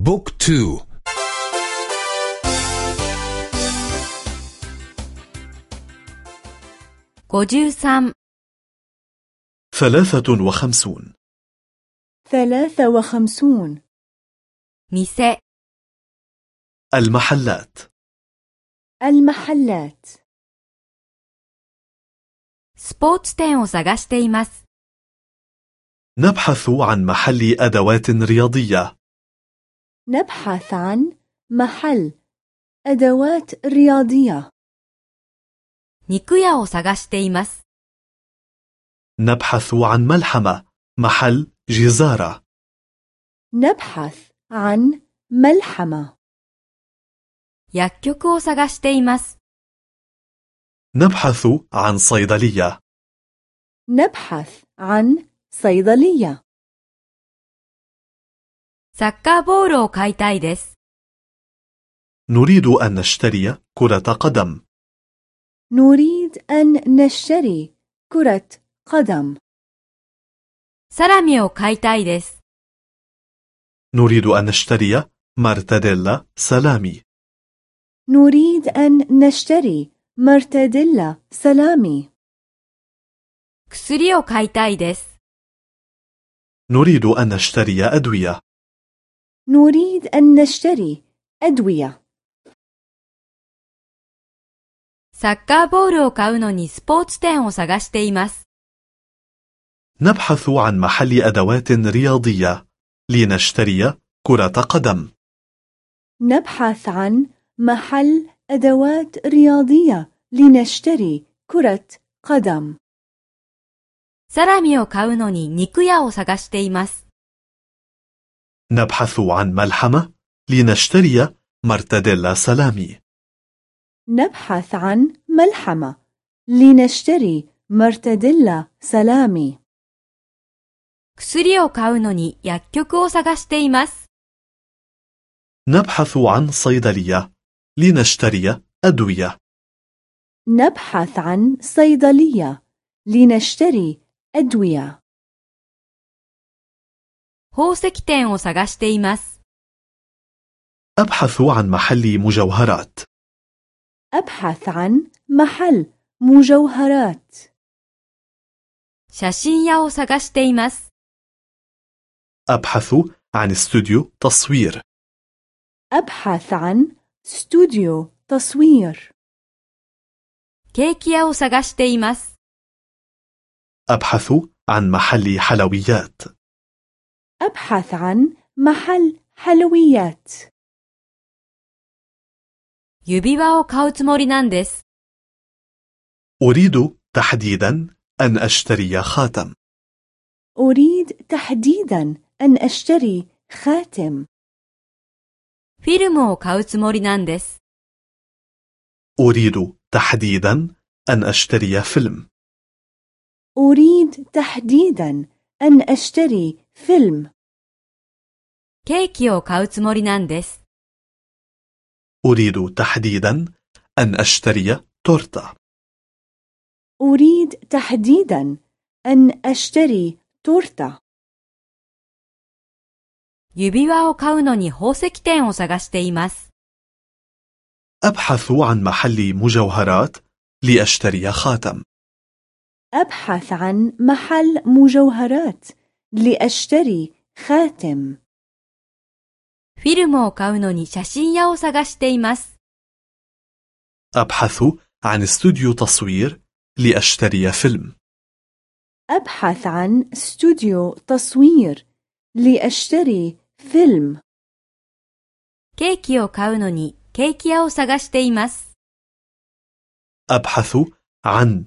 بوك تو 53 ثلاثة وخمسون ثلاثة وخمسون 店 المحلات المحلات スポーツ店を探しています。 نبحث عن محل أدوات رياضية نبحث عن محل أدوات رياضية 肉屋を探しています。 نبحث عن ملحمة محل جزارة نبحث عن ملحمة 薬局を探しています。 نبحث عن صيدلية نبحث عن صيدلية サッカーボールを買いたいです。 نريد أن نشتري كرة قدم نريد أن نشتري كرة قدم サラミを買いたいです。 نريد أن نشتري مرتديلا سلامي نريد أن نشتري مرتديلا سلامي 薬を買いたいです。 نريد أن نشتري أدوية نريد أن نشتري أدوية サッカーボールを買うのにスポーツ店を探しています。 نبحث عن محل أدوات رياضية لنشتري كرة قدم نبحث عن محل أدوات رياضية لنشتري كرة قدم サラミを買うのに肉屋を探しています。 نبحث عن ملحمة لنشتري مرتديلا سلامي نبحث عن ملحمة لنشتري مرتديلا سلامي 薬を買うのに薬局を探しています。 نبحث عن صيدلية لنشتري أدوية نبحث عن صيدلية لنشتري أدوية 宝石店を探しています。 أبحث عن محل مجوهرات أبحث عن محل مجوهرات 写真屋を探しています。 أبحث عن استوديو تصوير أبحث عن استوديو تصوير ケーキ屋を探しています。 أبحث عن محل حلويات أبحث عن محل حلويات 指輪を買うつもりなんです。 أريد تحديدا أن أشتري خاتم أريد تحديدا أن أشتري خاتم フィルムを買うつもりなんです。 أريد تحديدا أن أشتري فيلم أريد تحديدا أن أشتري فيلم ケーキを買うつもりなんです。 أريد تحديدا أن أشتري تورتة أريد تحديدا أن أشتري تورتة 指輪を買うのに宝石店を探しています。 أبحث عن محل مجوهرات لأشتري خاتم أبحث عن محل مجوهرات لأشتري خاتم フィルムを買うのに写真屋を探しています。 أبحث عن استوديو تصوير لأشتري فيلم أبحث عن استوديو تصوير لأشتري فيلم ケーキを買うのにケーキ屋を探しています。 أبحث عن